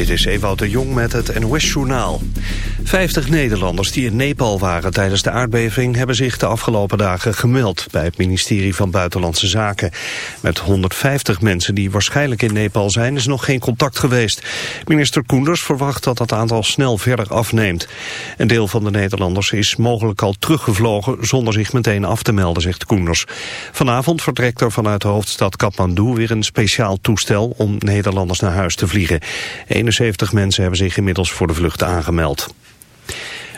Dit is Ewout de Jong met het NOS-journaal. Vijftig Nederlanders die in Nepal waren tijdens de aardbeving... hebben zich de afgelopen dagen gemeld bij het ministerie van Buitenlandse Zaken. Met 150 mensen die waarschijnlijk in Nepal zijn... is nog geen contact geweest. Minister Koenders verwacht dat dat aantal snel verder afneemt. Een deel van de Nederlanders is mogelijk al teruggevlogen... zonder zich meteen af te melden, zegt Koenders. Vanavond vertrekt er vanuit de hoofdstad Kathmandu... weer een speciaal toestel om Nederlanders naar huis te vliegen. 71 mensen hebben zich inmiddels voor de vlucht aangemeld.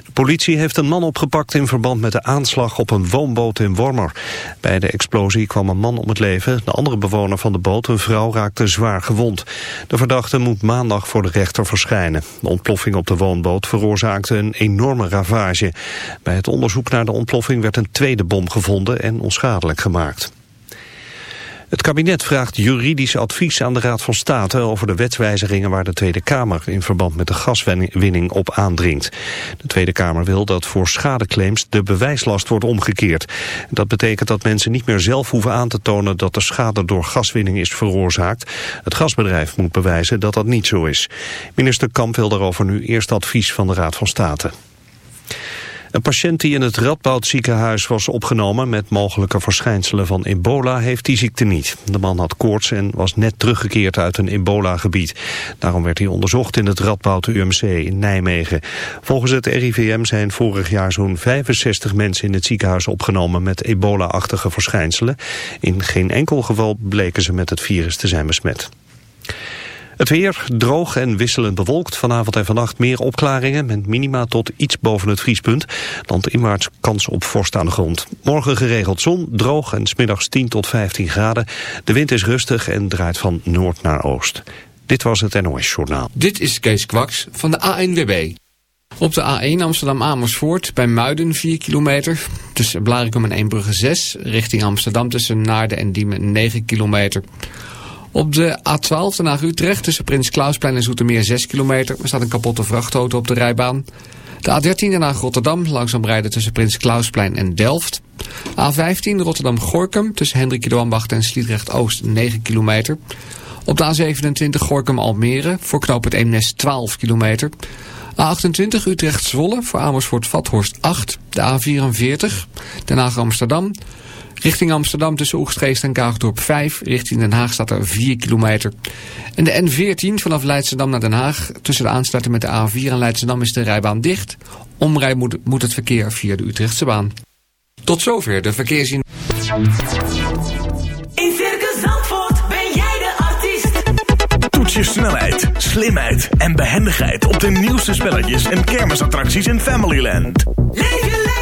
De politie heeft een man opgepakt in verband met de aanslag op een woonboot in Wormer. Bij de explosie kwam een man om het leven. De andere bewoner van de boot, een vrouw, raakte zwaar gewond. De verdachte moet maandag voor de rechter verschijnen. De ontploffing op de woonboot veroorzaakte een enorme ravage. Bij het onderzoek naar de ontploffing werd een tweede bom gevonden en onschadelijk gemaakt. Het kabinet vraagt juridisch advies aan de Raad van State over de wetswijzigingen waar de Tweede Kamer in verband met de gaswinning op aandringt. De Tweede Kamer wil dat voor schadeclaims de bewijslast wordt omgekeerd. Dat betekent dat mensen niet meer zelf hoeven aan te tonen dat de schade door gaswinning is veroorzaakt. Het gasbedrijf moet bewijzen dat dat niet zo is. Minister Kamp wil daarover nu eerst advies van de Raad van State. Een patiënt die in het Radboud ziekenhuis was opgenomen met mogelijke verschijnselen van ebola heeft die ziekte niet. De man had koorts en was net teruggekeerd uit een ebola-gebied. Daarom werd hij onderzocht in het Radboud UMC in Nijmegen. Volgens het RIVM zijn vorig jaar zo'n 65 mensen in het ziekenhuis opgenomen met ebola-achtige verschijnselen. In geen enkel geval bleken ze met het virus te zijn besmet. Het weer droog en wisselend bewolkt. Vanavond en vannacht meer opklaringen met minima tot iets boven het vriespunt. Landinwaarts kans op vorst aan de grond. Morgen geregeld zon, droog en smiddags 10 tot 15 graden. De wind is rustig en draait van noord naar oost. Dit was het NOS Journaal. Dit is Kees Kwaks van de ANWB. Op de A1 Amsterdam-Amersfoort bij Muiden 4 kilometer. Tussen Blarikum en Eembrugge 6. Richting Amsterdam tussen Naarden en Diemen 9 kilometer. Op de A12 Den Haag-Utrecht tussen Prins Klausplein en Zoetermeer 6 kilometer. Er staat een kapotte vrachtauto op de rijbaan. De A13 Den Haag-Rotterdam langzaam rijden tussen Prins Klausplein en Delft. A15 Rotterdam-Gorkum tussen Hendrik Ambacht en Sliedrecht-Oost 9 kilometer. Op de A27 Gorkum-Almere voor knoop het Eemnes 12 kilometer. A28 Utrecht-Zwolle voor Amersfoort-Vathorst 8. De A44 Den Haag-Amsterdam Richting Amsterdam tussen Oegstgeest en Kaagdorp 5. Richting Den Haag staat er 4 kilometer. En de N14 vanaf Leidschendam naar Den Haag. Tussen de aansluiting met de A4 en Leidschendam is de rijbaan dicht. Omrij moet, moet het verkeer via de Utrechtse baan. Tot zover de verkeersin. In Circus Zandvoort ben jij de artiest. Toets je snelheid, slimheid en behendigheid op de nieuwste spelletjes en kermisattracties in Familyland. Leef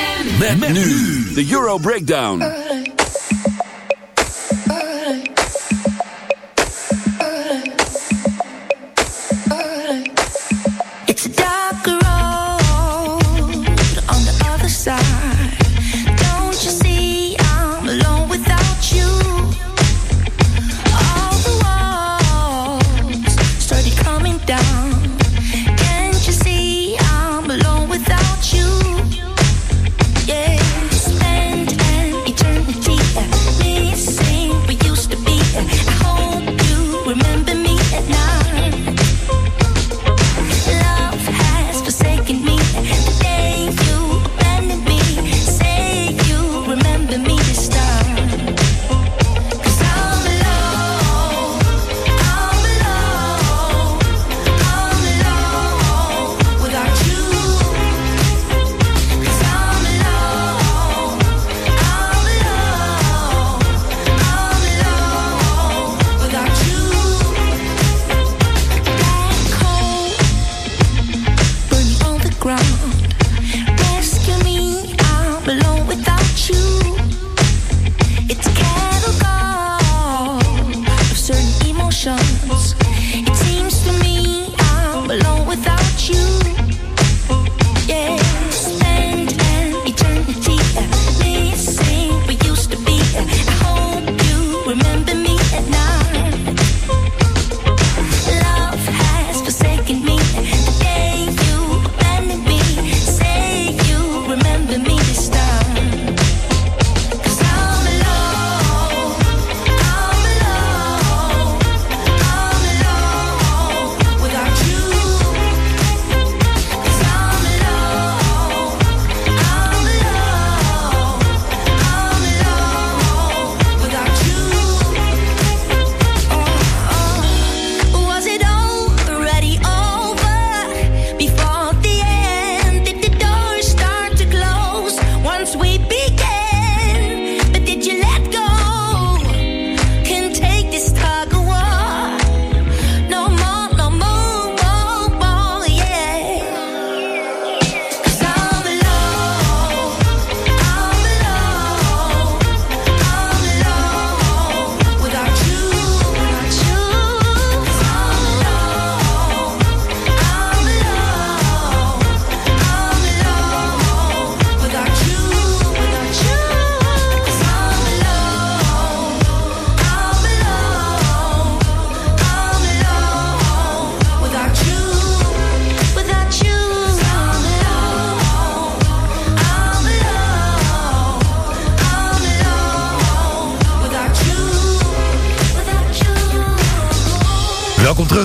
ZFM. Met, met nu de Euro Breakdown. Eh,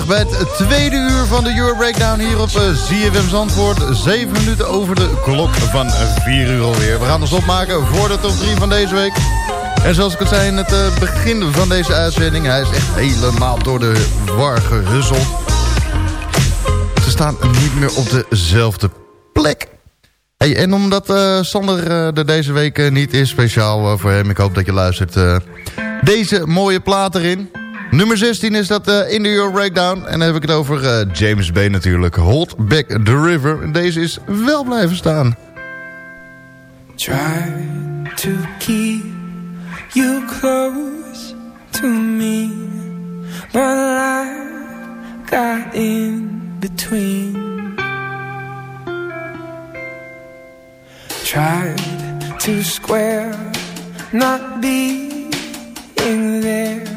bij het tweede uur van de Euro Breakdown hier op uh, ZFM Zandvoort. Zeven minuten over de klok van 4 uur alweer. We gaan ons opmaken voor de top 3 van deze week. En zoals ik al zei in het uh, begin van deze uitzending... hij is echt helemaal door de war gehuzzeld. Ze staan niet meer op dezelfde plek. Hey, en omdat uh, Sander er deze week niet is, speciaal voor hem... ik hoop dat je luistert... deze mooie plaat erin... Nummer 16 is dat uh, in de Euro Breakdown. En dan heb ik het over uh, James Bay natuurlijk. Hold Back the River. En deze is wel blijven staan. Try to keep you close to me. But life got in between. Tried to square, not being there.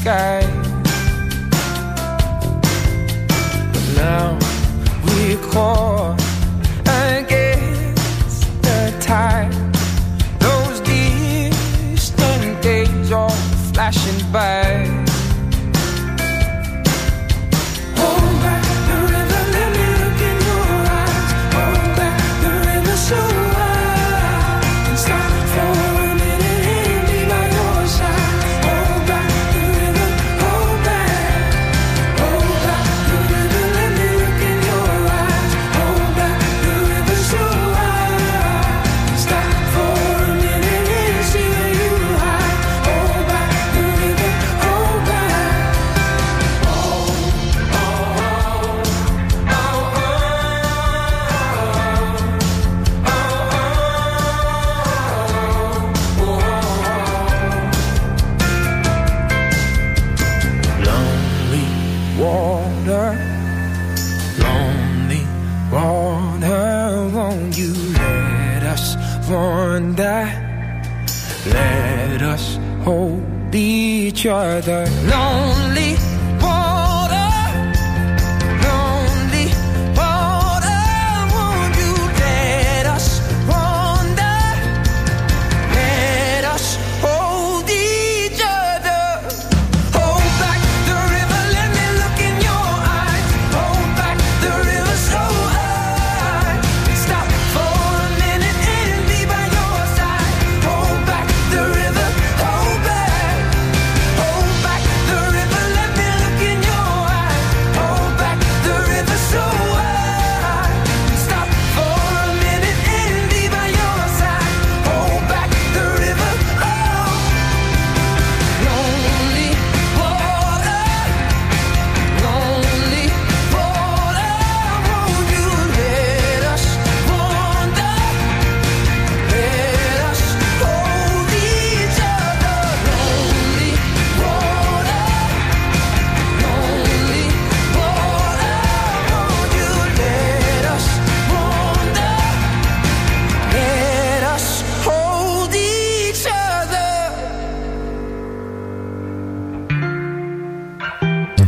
sky. But now we caught against the tide. Those distant days all flashing by.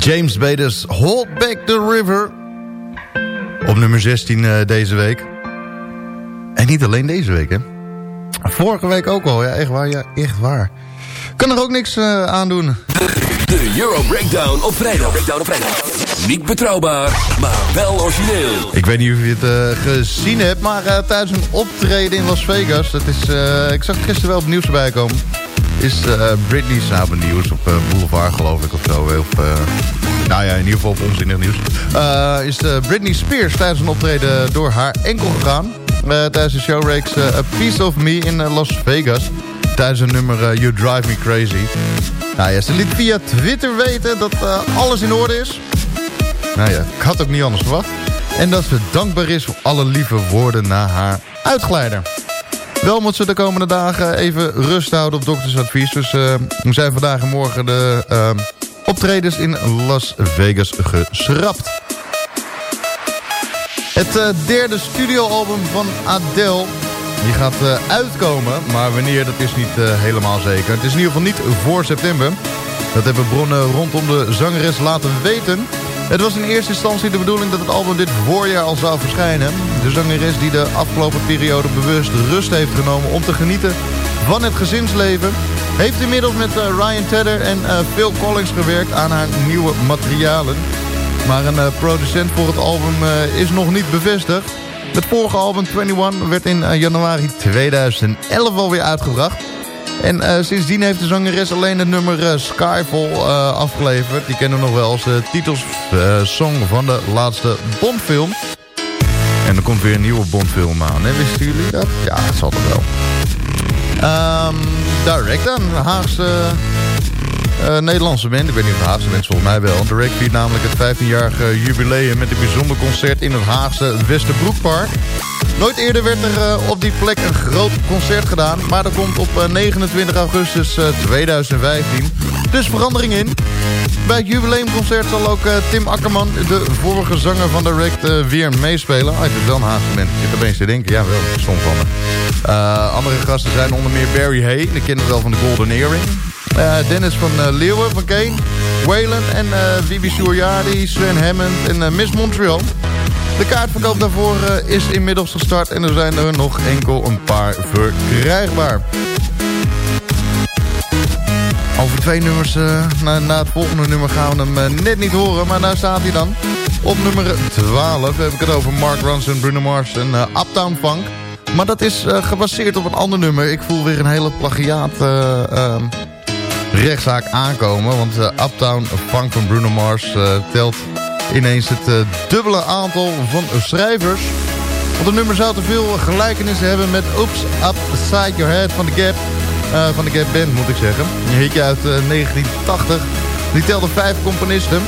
James Baders, Hold Back the River. Op nummer 16 uh, eh, deze week. En niet alleen deze week, hè. Vorige week ook al, ja, echt waar, ja, echt waar. Kan er ook niks uh, aan doen. De Euro Breakdown op vrijdag. Breakdown op vrijdag. Niet betrouwbaar, maar wel origineel. Ik weet niet of je het uh, gezien hebt, maar tijdens een optreden in Las Vegas... Dat is, ik zag het gisteren wel op nieuws erbij komen is uh, Britney samen nieuws op uh, Boulevard, geloof ik, of zo. Of, uh, nou ja, in ieder geval op onzinnig nieuws. is Britney Spears tijdens een optreden door haar enkel gegaan. tijdens de showreeks A Piece of Me in Las Vegas. Tijdens een nummer You Drive Me Crazy. Nou ja, ze liet via Twitter weten dat alles in orde is. Nou ja, ik had ook niet anders verwacht. En dat ze dankbaar is voor alle lieve woorden naar haar uitgeleider. Wel moet ze de komende dagen even rust houden op doktersadvies. Dus uh, zijn vandaag en morgen de uh, optredens in Las Vegas geschrapt. Het uh, derde studioalbum van Adele die gaat uitkomen. Maar wanneer, dat is niet helemaal zeker. Het is in ieder geval niet voor september. Dat hebben bronnen rondom de zangeres laten weten. Het was in eerste instantie de bedoeling dat het album dit voorjaar al zou verschijnen. De zangeres die de afgelopen periode bewust rust heeft genomen om te genieten van het gezinsleven... heeft inmiddels met uh, Ryan Tedder en Phil Collins gewerkt aan haar nieuwe materialen. Maar een producent voor het album is nog niet bevestigd. Het vorige album 21 werd in januari 2011 alweer uitgebracht. En uh, sindsdien heeft de zangeres alleen het nummer uh, Skyfall afgeleverd. Die kennen we nog wel als titelsong van de laatste Bondfilm. En er komt weer een nieuwe Bondfilm aan. Hè? Wisten jullie dat? Ja, dat zal toch wel. Um, direct dan, Haagse... Nederlandse band, ik weet niet of Haagse band, volgens mij wel. Direct viert namelijk het 15-jarige jubileum met een bijzonder concert in het Haagse Westerbroekpark. Nooit eerder werd er uh, op die plek een groot concert gedaan, maar er komt op uh, 29 augustus 2015 dus verandering in. Bij het jubileumconcert zal ook Tim Akkerman, de vorige zanger van Direct, weer meespelen. Ah, het is wel een Haagse band. Ik zit opeens te denken, ja wel, stond van me. andere gasten zijn onder meer Barry Hay, die kennen we wel van de Golden Earring. Dennis van Leeuwen van Kane. Waylon en Vivi Suryadi, Sven Hammond en Miss Montreal. De kaartverkoop daarvoor is inmiddels gestart en er zijn er nog enkel een paar verkrijgbaar. Over twee nummers na, na, het volgende nummer gaan we hem net niet horen, maar daar staat hij dan. Op nummer 12 heb ik het over Mark Ronson, Bruno Mars en Uptown Funk. Maar dat is gebaseerd op een ander nummer. Ik voel weer een hele plagiaat rechtszaak aankomen. Want uh, Uptown Funk van Bruno Mars uh, telt ineens het uh, dubbele aantal van schrijvers. Want het nummer zou te veel gelijkenissen hebben met Oops Upside Your Head van de Gap. van de Gap Band moet ik zeggen. Een hitje uit 1980. Die telde vijf componisten.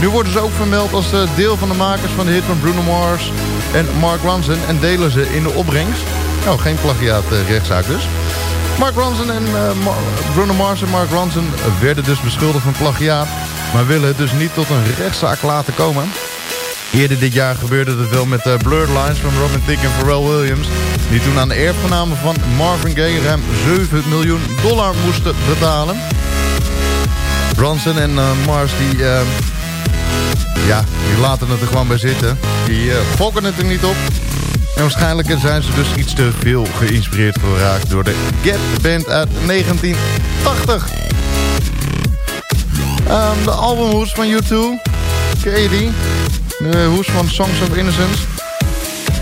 Nu worden ze ook vermeld als deel van de makers van de hit van Bruno Mars en Mark Ronson. En delen ze in de opbrengst. Nou, geen plagiaat rechtszaak dus. Mark Ronson en Bruno Mars en Mark Ronson werden dus beschuldigd van plagiaat... maar willen dus niet tot een rechtszaak laten komen. Eerder dit jaar gebeurde het wel met uh, Blurred Lines van Robin Thicke en Pharrell Williams... die toen aan de erfgename van Marvin Gaye ruim 7 miljoen dollar moesten betalen. Ronson en uh, Mars die, ja, die laten het er gewoon bij zitten. Die fokken het er niet op. En waarschijnlijk zijn ze dus iets te veel geïnspireerd geraakt door de Get Band uit 1980. Um, de albumhoes van U2. Ken die? De hoes van Songs of Innocence.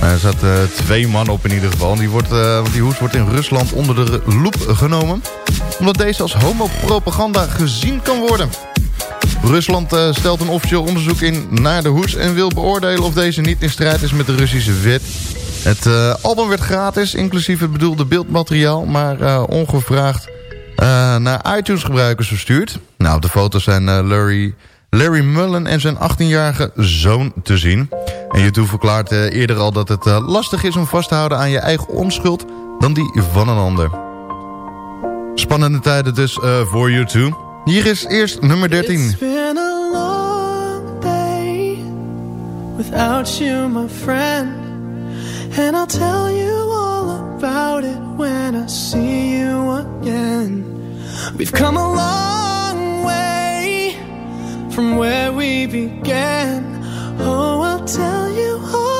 Er zaten uh, twee mannen op in ieder geval. Die, wordt, uh, die hoes wordt in Rusland onder de loep genomen. Omdat deze als homopropaganda gezien kan worden. Rusland uh, stelt een officieel onderzoek in naar de hoes... en wil beoordelen of deze niet in strijd is met de Russische wet. Het album werd gratis, inclusief het bedoelde beeldmateriaal... maar ongevraagd uh, naar iTunes-gebruikers verstuurd. Nou, op de foto's zijn Larry, Larry Mullen en zijn 18-jarige zoon te zien. En YouTube verklaart eerder al dat het lastig is om vast te houden aan je eigen onschuld... dan die van een ander. Spannende tijden dus voor YouTube. Hier is eerst nummer 13. It's been a long day without you, my friend. And I'll tell you about it when I see you again. We've come a long way from where we began. Oh, I'll tell you all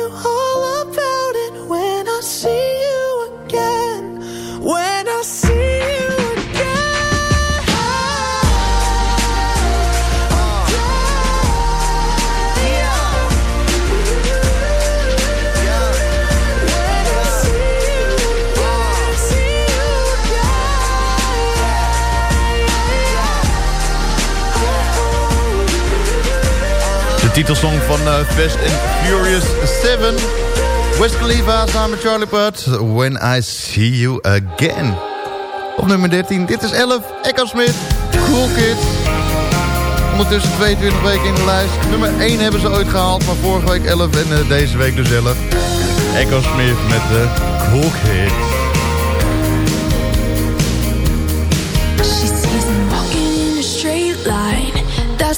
titelsong van eh, Fast and Furious 7. West Khalifa samen met Charlie Puth. When I See You Again. Op nummer 13. Dit is 11. Echo Smith. Cool Kids. Ondertussen 22 weken in de lijst. Nummer 1 hebben ze ooit gehaald. Maar vorige week 11 en eh, deze week dus 11. Echo Smith met de Cool Kids.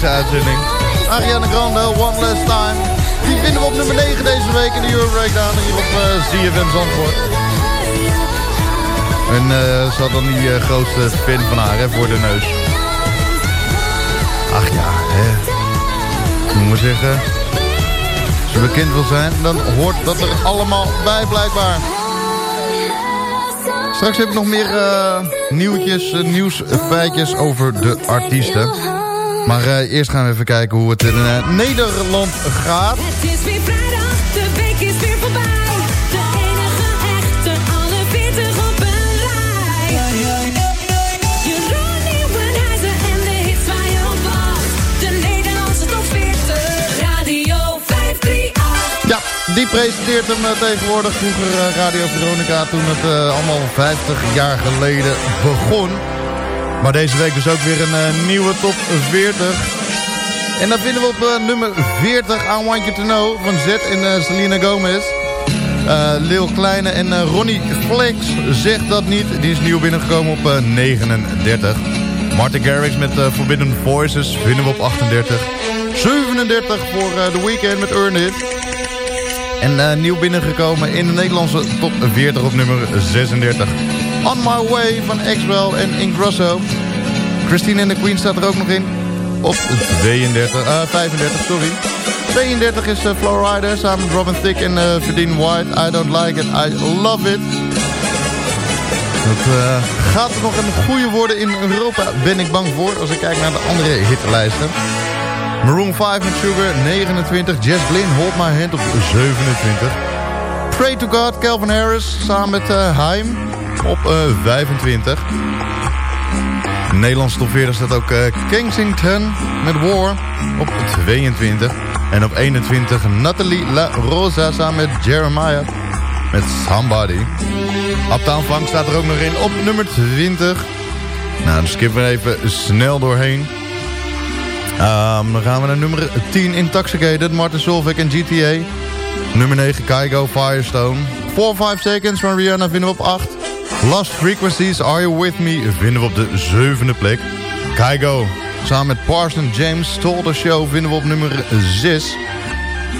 Deze uitzending. Ariana Grande, One Last Time. Die vinden we op nummer 9 deze week in de Euro Breakdown hier op uh, ZFM Zandvoort. En uh, ze had dan die uh, grootste fan van haar hè, voor de neus. Ach ja, hè. Moet maar zeggen... Als je bekend wil zijn, dan hoort dat er allemaal bij blijkbaar. Straks heb ik nog meer uh, nieuwtjes, uh, nieuwsfeitjes over de artiesten. Maar uh, eerst gaan we even kijken hoe het in Nederland gaat. Het is weer vrijdag, de week is weer voorbij. De enige echte, alle 40 op een rij. Jeroen Nieuwenhuizen en de hits waar je op wacht. De Nederlandse top 40, Radio 538. Ja, die presenteert hem uh, tegenwoordig. Vroeger Radio Veronica toen het allemaal 50 jaar geleden begon. Maar deze week dus ook weer een nieuwe top 40. En dan vinden we op nummer 40 I Want You To Know van Z en Selena Gomez. Lil Kleine en Ronnie Flex zegt dat niet. Die is nieuw binnengekomen op 39. Martin Garrix met Forbidden Voices vinden we op 38. 37 voor The Weeknd met Earn It. En uh, nieuw binnengekomen in de Nederlandse top 40 op nummer 36. On My Way van Axwell en Ingrosso. Christine en the Queen staat er ook nog in. Op 32, uh, 35, sorry. 32 is uh, samen met Robin Thicke en uh, Verdine White. I Don't Like It, I Love It. Dat uh, gaat er nog een goede worden in Europa, ben ik bang voor. Als ik kijk naar de andere hitlijsten. Maroon 5 met Sugar, 29. Jess Glynn, Hold My Hand op 27. Pray to God, Calvin Harris, samen met Haim op uh, 25. Nederlandse top 40 staat ook uh, Kensington met War op 22. En op 21 Nathalie La Rosa samen met Jeremiah met Somebody. Uptown Funk staat er ook nog in op nummer 20. Nou, dan skippen we even snel doorheen. Um, dan gaan we naar nummer 10 Intoxicated, Martin Solveig en GTA. Nummer 9 Kygo, Firestone. 4 5 Seconds van Rihanna vinden we op 8. Lost Frequencies, Are You With Me vinden we op de zevende plek. Kygo, samen met Parson James, Stole the Show vinden we op nummer 6.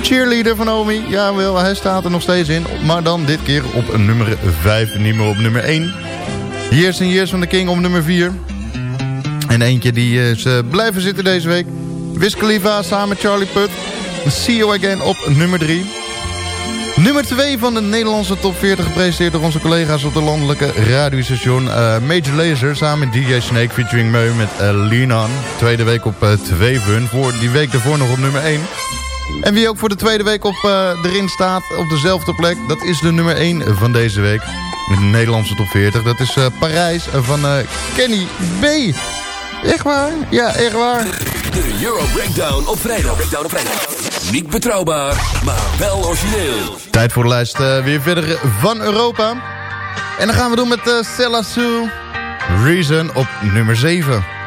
Cheerleader van Omi, jawel, hij staat er nog steeds in. Maar dan dit keer op nummer 5, niet meer op nummer 1. Years and Years van the King op nummer 4. En eentje die is uh, blijven zitten deze week. Wiz Khalifa samen met Charlie Puth. See You Again op nummer 3. Nummer 2 van de Nederlandse top 40 gepresenteerd door onze collega's op de landelijke radiostation uh, Major Lazer samen met DJ Snake featuring Meu met uh. Tweede week op 2 uh, fun. Voor die week daarvoor nog op nummer 1. En wie ook voor de tweede week op, erin staat op dezelfde plek, dat is de nummer 1 van deze week. De Nederlandse top 40. Dat is Parijs van Kenny B. Echt waar? Ja, echt waar. De Euro Breakdown op vrijdag. Breakdown op vrijdag. Niet betrouwbaar, maar wel origineel. Tijd voor de lijst uh, weer verder van Europa. En dan gaan we doen met uh, Stella Sue. Reason op nummer 7.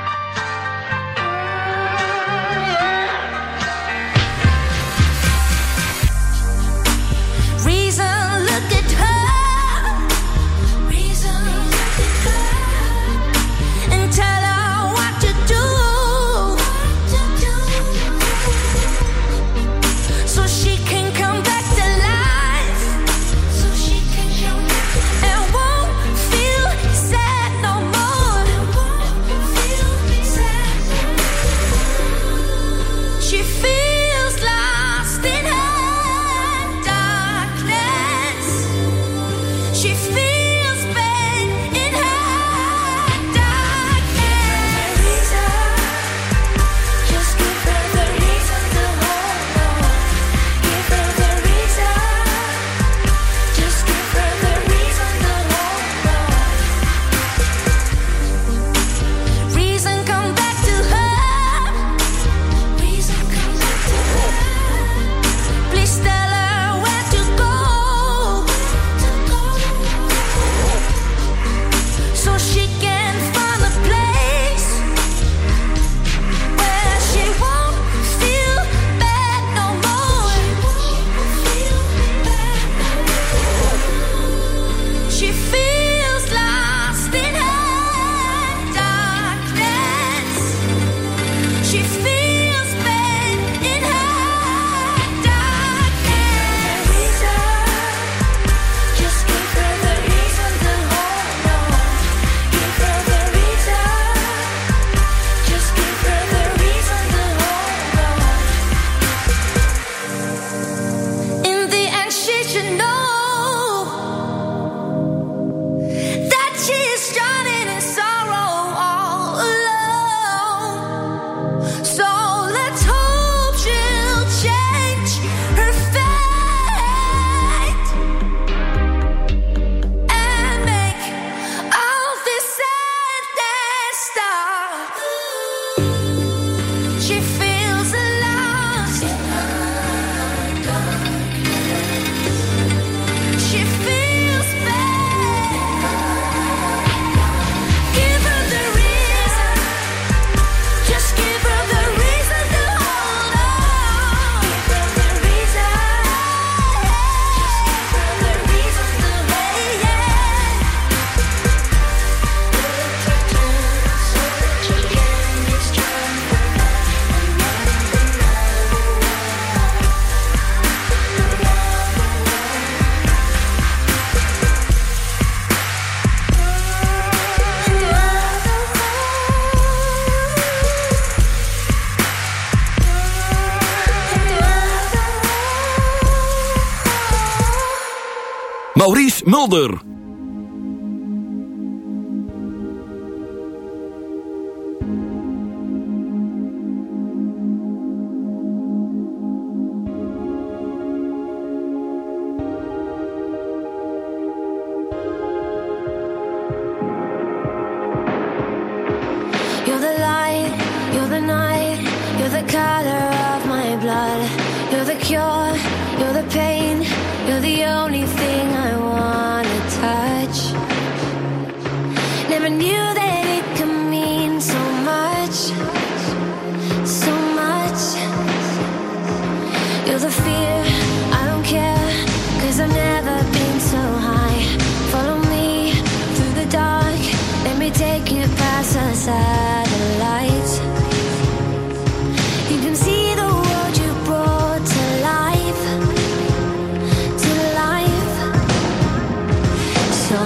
Mulder.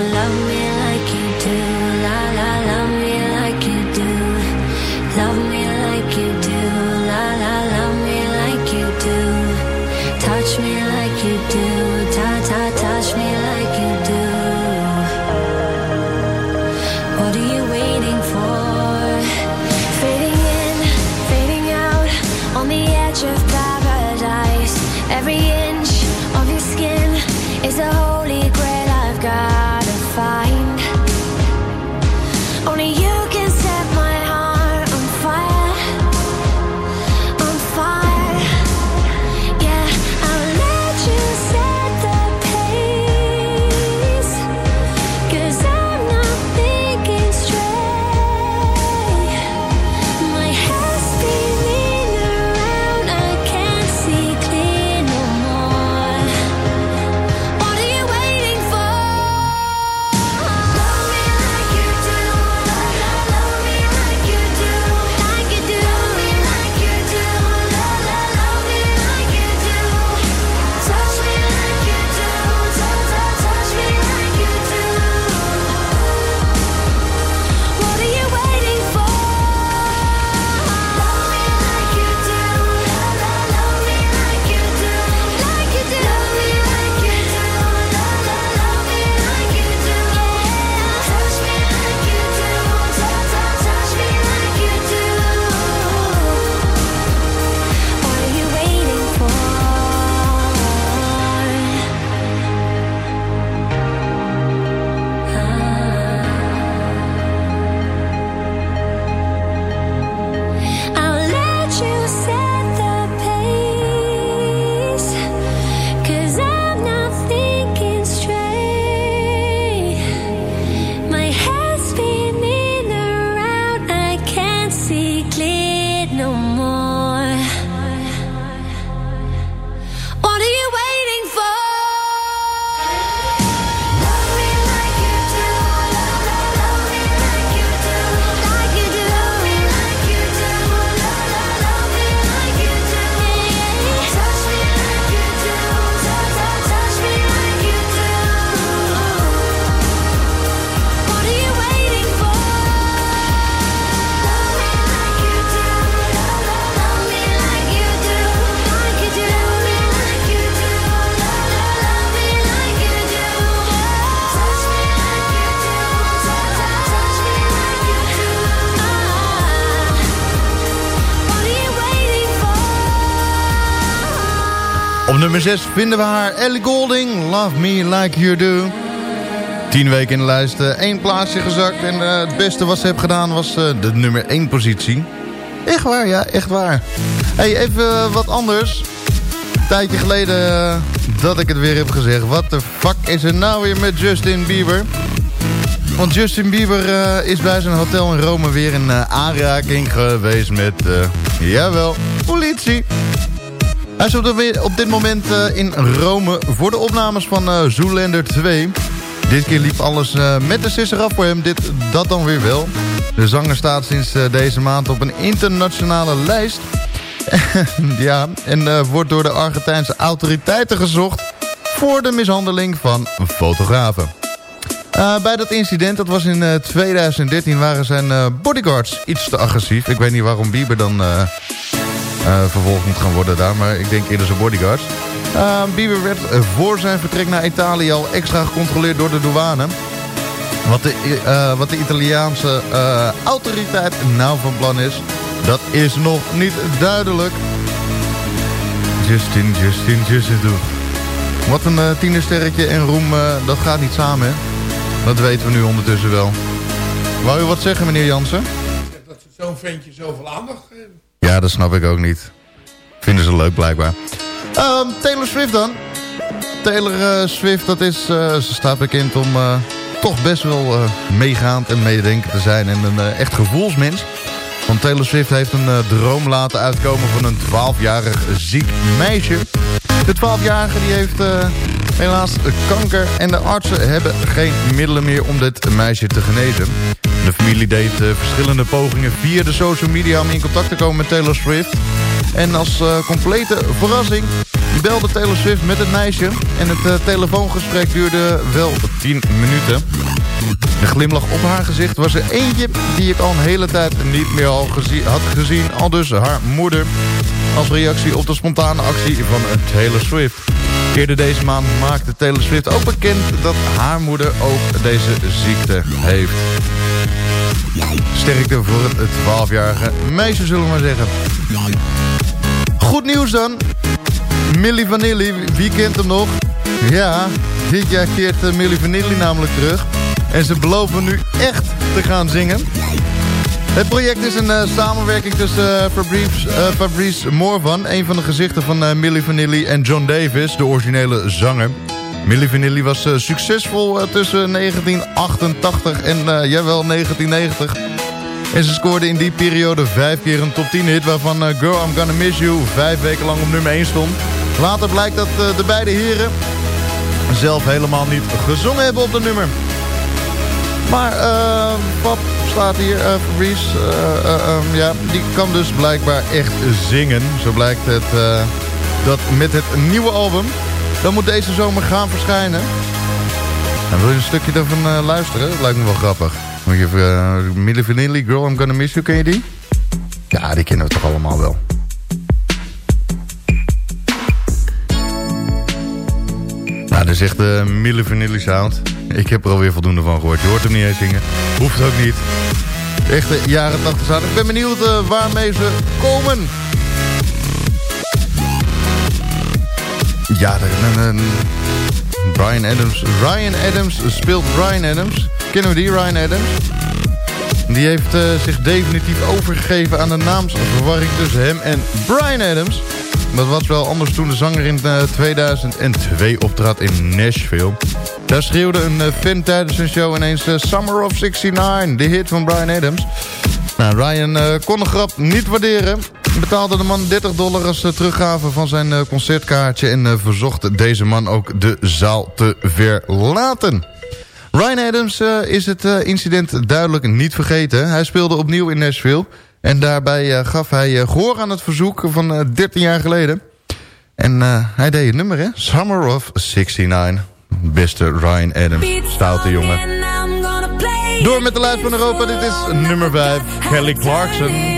love me. zes vinden we haar. Ellie Golding, Love Me Like You Do. Tien weken in de lijst, eh, één plaatsje gezakt. En eh, het beste wat ze heeft gedaan was eh, de nummer één positie. Echt waar, ja, echt waar. hey, even wat anders. Een tijdje geleden dat ik het weer heb gezegd. Wat de fuck is er nou weer met Justin Bieber? Want Justin Bieber is bij zijn hotel in Rome weer in aanraking geweest met, jawel, politie. Hij is op, dit moment eh, in Rome voor de opnames van eh, Zoolander 2. Dit keer liep alles eh, met de sisser af voor hem, dit, dat dan weer wel. De zanger staat sinds deze maand op een internationale lijst. ja, en wordt door de Argentijnse autoriteiten gezocht... voor de mishandeling van fotografen. Uh, bij dat incident, dat was in 2013, waren zijn bodyguards iets te agressief. Ik weet niet waarom Bieber dan eh, vervolgd moet gaan worden daar. Maar ik denk eerder zijn bodyguards. Ehm, Bieber werd eh, voor zijn vertrek naar Italië al extra gecontroleerd door de douane. Wat de, eh, wat de, Italiaanse autoriteit nou van plan is, dat is nog niet duidelijk. Justin, Justin, Justin doe. Wat een uh, tienersterretje en roem, dat gaat niet samen. Dat weten we nu ondertussen wel. Wou u wat zeggen, meneer Jansen? Dat zo'n ventje zoveel aandacht. Ja, dat snap ik ook niet. Vinden ze leuk, blijkbaar. Um, Taylor Swift dan. Taylor uh, Swift, dat is, ze staat bekend om toch best wel meegaand en meedenken te zijn. En een echt gevoelsmens. Want Taylor Swift heeft een droom laten uitkomen van een 12-jarig ziek meisje. De 12-jarige die heeft helaas kanker en de artsen hebben geen middelen meer om dit meisje te genezen. De familie deed uh, verschillende pogingen via de social media om in contact te komen met Taylor Swift. En als uh, complete verrassing belde Taylor Swift met het meisje. En het telefoongesprek duurde wel 10 minuten. De glimlach op haar gezicht was er eentje die ik al een hele tijd niet meer had gezien. Al dus haar moeder als reactie op de spontane actie van Taylor Swift. Eerder deze maand maakte Taylor Swift ook bekend dat haar moeder ook deze ziekte heeft. Sterkte voor het 12-jarige meisje, zullen we maar zeggen. Goed nieuws dan. Milli Vanilli, wie kent hem nog? Ja, dit jaar keert Milli Vanilli namelijk terug. En ze beloven nu echt te gaan zingen. Het project is een uh, samenwerking tussen uh, Fabrice, uh, Fabrice Morvan... een van de gezichten van Milli Vanilli en John Davis, de originele zanger. Milli Vanilli was succesvol tussen 1988 en jawel 1990. En ze scoorde in die periode vijf keer een top 10 hit... waarvan Girl I'm Gonna Miss You vijf weken lang op nummer 1 stond. Later blijkt dat de beide heren zelf helemaal niet gezongen hebben op de nummer. Maar uh, pap staat hier, uh, Fabrice, um, ja, die kan dus blijkbaar echt zingen. Zo blijkt het dat met het nieuwe album. Dat moet deze zomer gaan verschijnen. En wil je een stukje daarvan luisteren? Dat lijkt me wel grappig. Moet je even, Vanilli, Girl I'm Gonna Miss You, ken je die? Ja, die kennen we toch allemaal wel. Nou, dit is echt de Milli Vanilli sound. Ik heb er alweer voldoende van gehoord. Je hoort hem niet eens zingen. Hoeft ook niet. Echte jaren 80 sound. Ik ben benieuwd uh, waarmee ze komen. Ja, een, Brian Adams. Ryan Adams speelt Brian Adams. Kennen we die, Ryan Adams? Die heeft uh, zich definitief overgegeven aan de naamsverwarring tussen hem en Brian Adams. Dat was wel anders toen de zanger in uh, 2002 optrad in Nashville. Daar schreeuwde een uh, fan tijdens een show ineens uh, Summer of 69, de hit van Brian Adams. Nou, Ryan kon de grap niet waarderen. Betaalde de man 30 dollar als teruggave van zijn concertkaartje... en verzocht deze man ook de zaal te verlaten. Ryan Adams is het incident duidelijk niet vergeten. Hij speelde opnieuw in Nashville... En daarbij uh, gaf hij uh, gehoor aan het verzoek van uh, 13 jaar geleden. En hij deed het nummer, hè? Summer of 69. Beste Ryan Adams. Stoute jongen. Door met de lijst van Europa. Dit is nummer 5. Kelly Clarkson.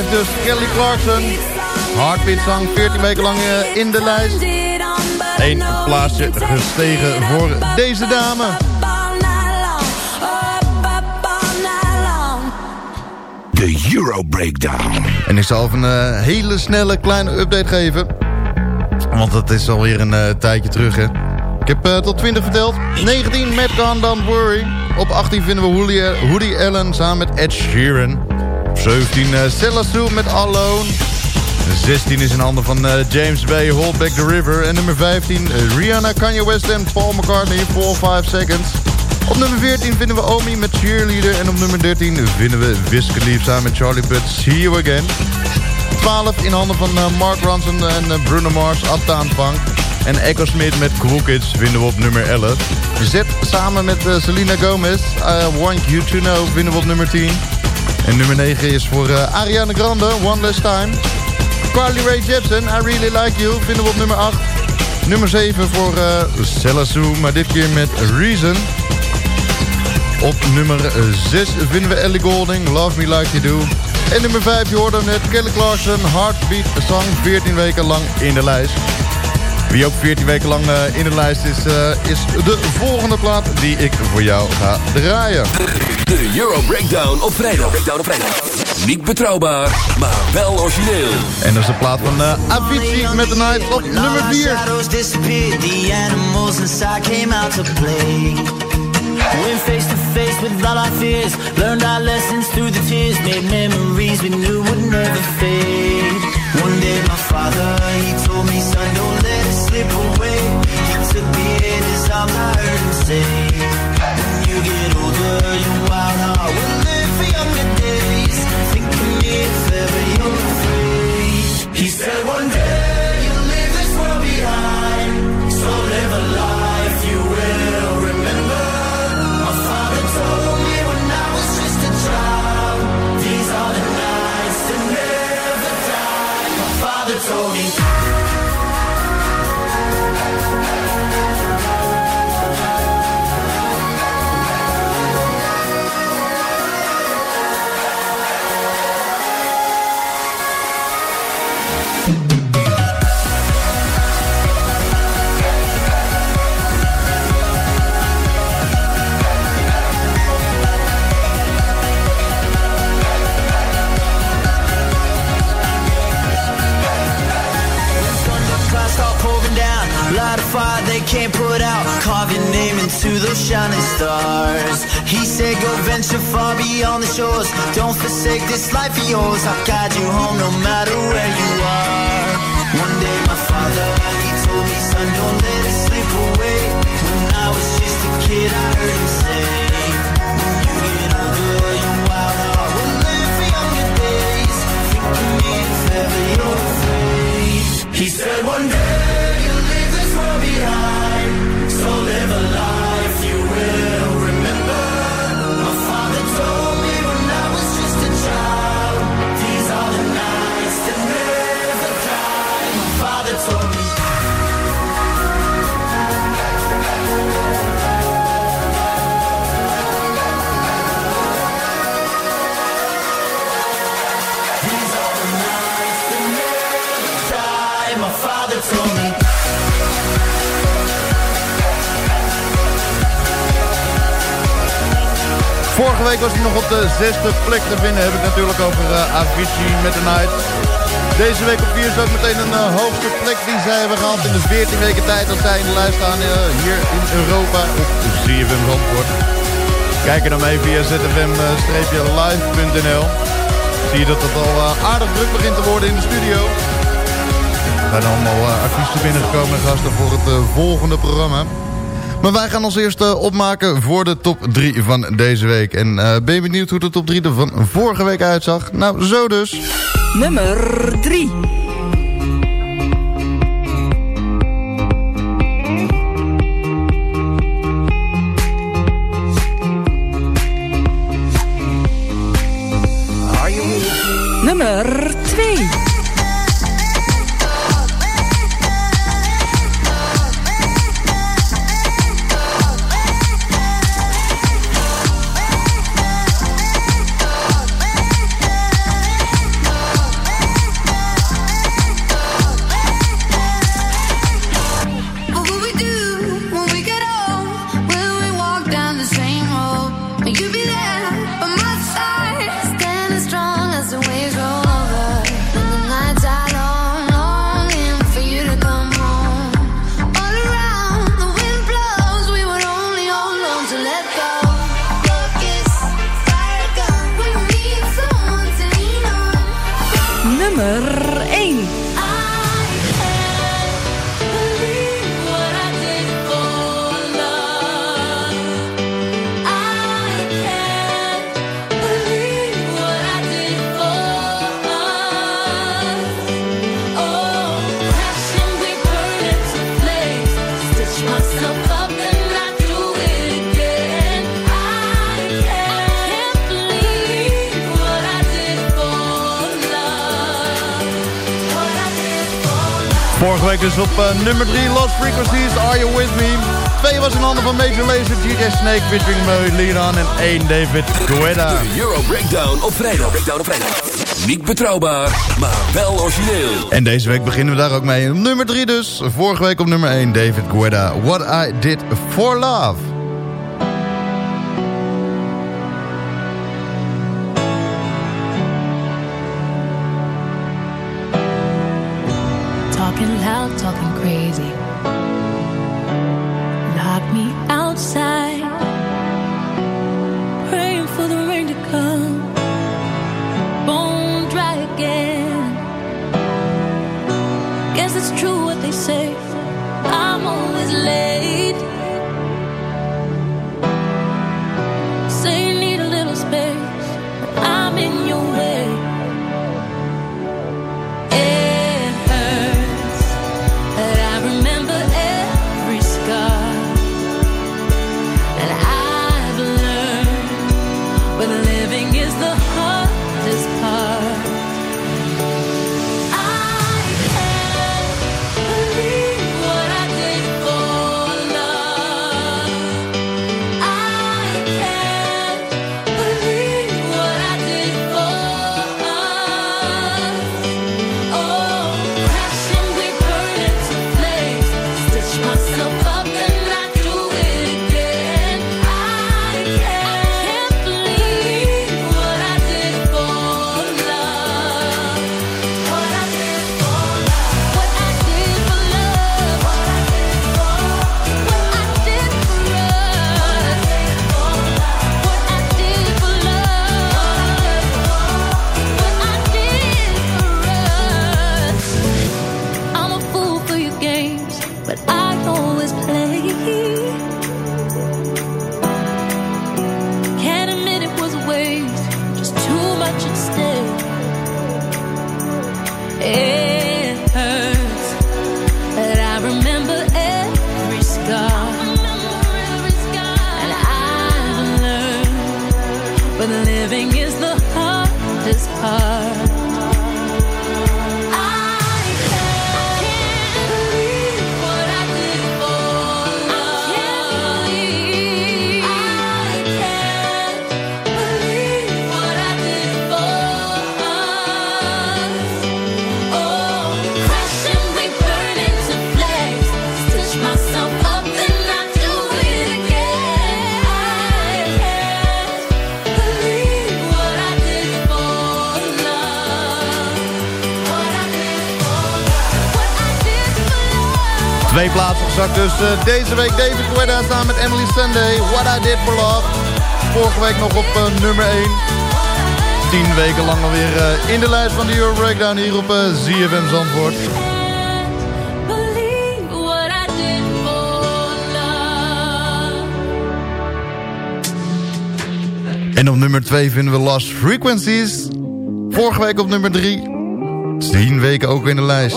Nummer 5 dus, Kelly Clarkson. Heartbeat Song, 14 weken lang eh, in de lijst. Eén plaatsje gestegen voor deze dame. De Euro Breakdown. En ik zal even een eh, hele snelle kleine update geven. Want dat is alweer een eh, tijdje terug, hè. Ik heb tot 20 verteld. 19, Matt Gone, Don't Worry. Op 18 vinden we Woody Allen samen met Ed Sheeran. Op 17, uh, Stella Sue met Alone. 16 is in handen van eh, James Bay, Hold Back the River. En nummer 15, eh, Rihanna, Kanye West en Paul McCartney, 4 5 Seconds. Op nummer 14 vinden we Omi met Cheerleader. En op nummer 13 vinden we Wiz Khalifa samen met Charlie Puth, See You Again. 12 in handen van eh, Mark Ronson en eh, Bruno Mars, Uptown Funk. En Echo Smith met Cool vinden we op nummer 11. Z samen met eh, Selena Gomez, I Want You To Know, vinden we op nummer 10. En nummer 9 is voor eh, Ariana Grande, One Last Time. Carly Rae Jepsen, I Really Like You, vinden we op nummer 8. Nummer 7 voor uh, maar dit keer met Reason. Op nummer 6 vinden we Ellie Golding, Love Me Like You Do. En nummer 5, je hoorde net, Kelly Clarkson, Heartbeat Song, 14 weken lang in de lijst. Wie ook 14 weken lang eh, in de lijst is, eh, is de volgende plaat die ik voor jou ga draaien. De Euro Breakdown op vrijdag. Breakdown op vrijdag. Niet betrouwbaar, maar wel origineel. En dat is de plaat van uh, Avicii met The Night op nummer 4. shadows disappeared, the animals inside came out to play. Went face to face with all our fears, learned our lessons through the tears, made memories we knew would never fade. One day my father, he told you get older, your wild heart will live for younger days. Ever you're afraid. He said one day shining stars. He said, Go venture far beyond the shores. Don't forsake this life of yours. I'll guide you home no matter where you are. One day, my father, he told me, Son, don't let it slip away. When I was just a kid, I heard him say, Vorige week was hij nog op de zesde plek te vinden. Heb ik natuurlijk over uh, Avicii met The Night. Deze week op 4 is ook meteen een uh, hoogste plek die zij hebben gehad in de 14 weken tijd dat zij in de lijst staan uh, hier in Europa op ZFM Zandvoort. Kijk er dan mee via zfm-live.nl. Zie je dat het al aardig druk begint te worden in de studio. Er zijn allemaal artiesten binnengekomen en gasten voor het volgende programma. Maar wij gaan ons eerst opmaken voor de top 3 van deze week. En uh, ben je benieuwd hoe de top 3 er van vorige week uitzag? Nou, zo dus. Nummer 3. Nummer nummer 3 Lost Frequencies, Are You With Me? 2 was in handen van Major Lazer, DJ Snake, featuring Leon en 1 David Guetta. De Euro Breakdown op vrijdag. Breakdown op vrijdag. Niet betrouwbaar, maar wel origineel. En deze week beginnen we daar ook mee. Nummer 3 dus. Vorige week op nummer 1 David Guetta. What I Did For Love. Talking loud, talking crazy. Lock me outside. Gezakt dus eh, deze week David Guetta samen met Emily Sunday. What I Did For Love. Vorige week nog op eh, nummer 1. Tien weken lang alweer eh, in de lijst van de Euro Breakdown hier op ZFM Zandvoort. En op nummer 2 vinden we Lost Frequencies. Vorige week op nummer 3. Tien weken ook in de lijst.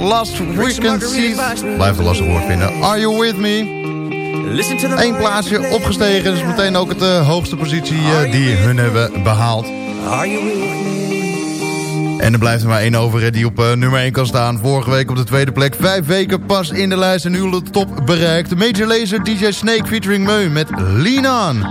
Last Weekend Seas. Blijft een lastig woord vinden. Are You With Me? Eén plaatsje opgestegen. Dus meteen ook het uh, hoogste positie uh, die hun hebben behaald. Are you with me? En er blijft er maar één over die op uh, nummer 1 kan staan. Vorige week op de tweede plek. Vijf weken pas in de lijst en nu de top bereikt. Major Lazer DJ Snake featuring Meu met Lean On.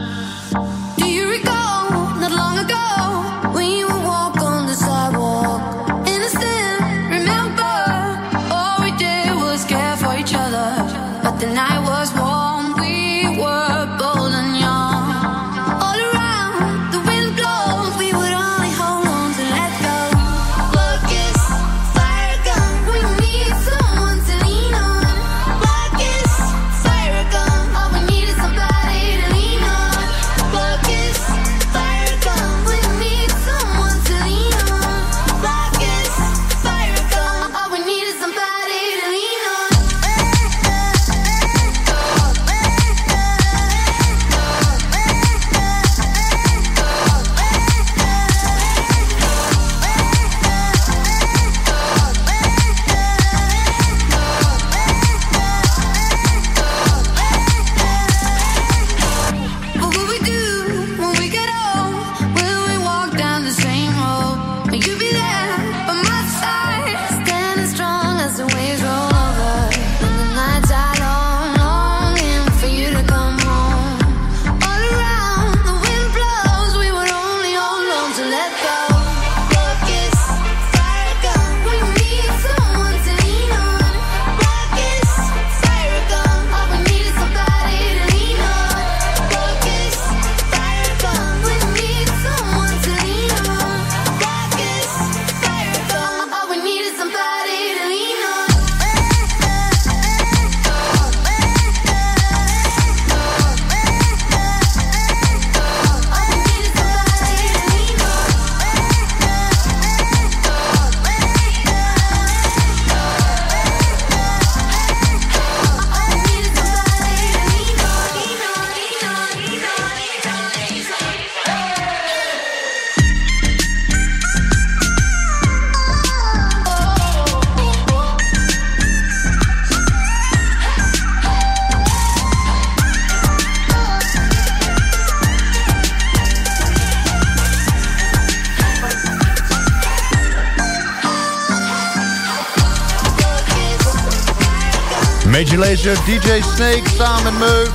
Major Lazer, DJ Snake samen met Meu.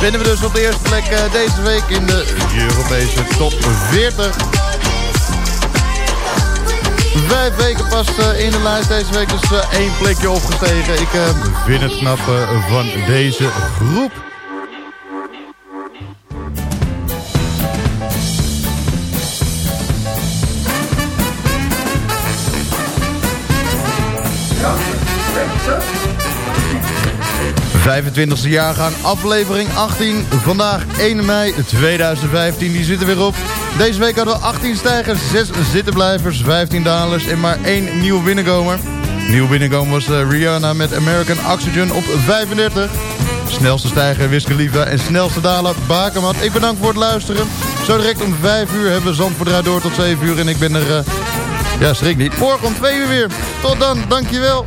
Vinden we dus op de eerste plek uh, deze week in de Europese top 40. Vijf weken pas uh, in de lijst deze week, dus uh, één plekje opgestegen. Ik vind het knap van deze groep. 25e jaargang, aflevering 18. Vandaag 1 mei 2015, die zitten weer op. Deze week hadden we 18 stijgers, 6 zittenblijvers, 15 dalers en maar één nieuwe binnenkomer. Nieuw binnenkomer was uh, Rihanna met American Oxygen op 35. Snelste stijger Khalifa en snelste daler Bakermat. Ik bedank voor het luisteren. Zo direct om 5 uur hebben we Zandvoort door tot 7 uur. En ik ben er, uh, ja schrik niet, morgen om 2 uur weer. Tot dan, dankjewel.